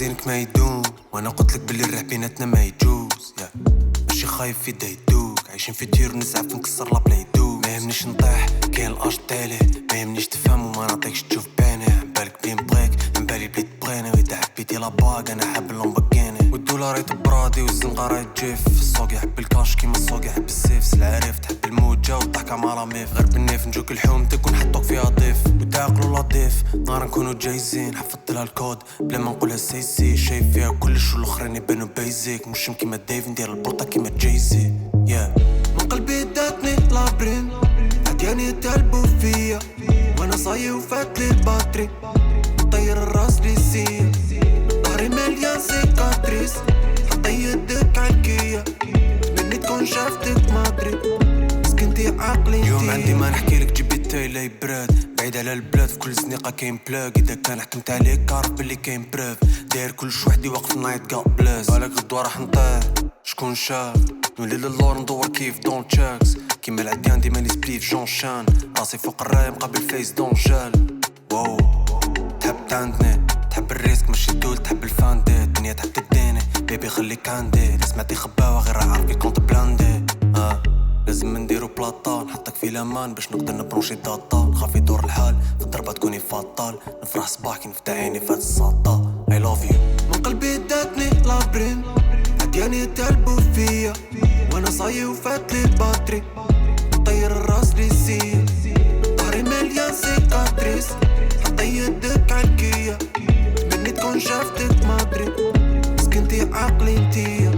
عايزينك ما يدوم وأنا قلت لك باللي الريح بيناتنا ما يجوز. يا ماشي خايف في يدوك. عايشين في تير ونزعف نكسر لابلا يدوك. ما يهمنيش نطيح كاين الاج تالي. ما يهمنيش تفهم وما نعطيكش تشوف باني. بين بغيك بالي بلي تبغيني وإذا حبيتي لاباك أنا حاب اللومبرجيني والدولار يتبرادي والزنقة راهي تجيف. السوق يحب الكاش كيما السوق يحب السيف. سلعريف تحب الموجة والضحكة مع راميف غير بالنيف نجوك الحومتك لطيف نهار نكونو جايزين حفظت لها الكود. بلا ما نقولها سي سي شايف فيها كلش والاخرين يبانو بيزيك. مش كيما ديف ندير البوطة كيما جايزي. يا من قلبي داتني لابرين. عدياني تلبو فيا. وأنا صايي وفات لي الباتري طير الراس لي سيا. ظهري مليان سيكاتريس. حطي يدك عالكية مني تكون شافتك مادري سكنتي عقلي اليوم عندي ما نحكي تايلا يبراد بعيد على البلاد في كل زنيقة كاين بلاك. إذا كان حكمت عليك عارف باللي كاين براف داير كلش وحدي واقف نايت قا بلاس. بالك غدوة راح نطيح. شكون شاف؟ نولي للور ندور كيف. دون تشاكس كيما العديان ديما لي سبليف جون شان. راسي فوق الراية مقابل فيس دون جال واو تحب تعندني تحب الريسك ماشي دول تحب الفاندي. الدنيا تحب تديني. بيبي خليك عندي سمعتي خباوة غير عارف كونت بلاندي آه. لازم نديرو بلاطة نحطك في الامان باش نقدر نبروشي داتا نخاف يدور الحال في الضربة تكوني فاطال. نفرح صباح كي نفتح عيني فات الساطة. I love you. من قلبي داتني لابرين. عدياني تلبو فيا. وأنا صايي وفات لي الباتري طير الراس لي سيا. ظهري مليان سيكاتريس. حطي يدك عالكية مني تكون شافتك مادري سكنتي عقلي انتي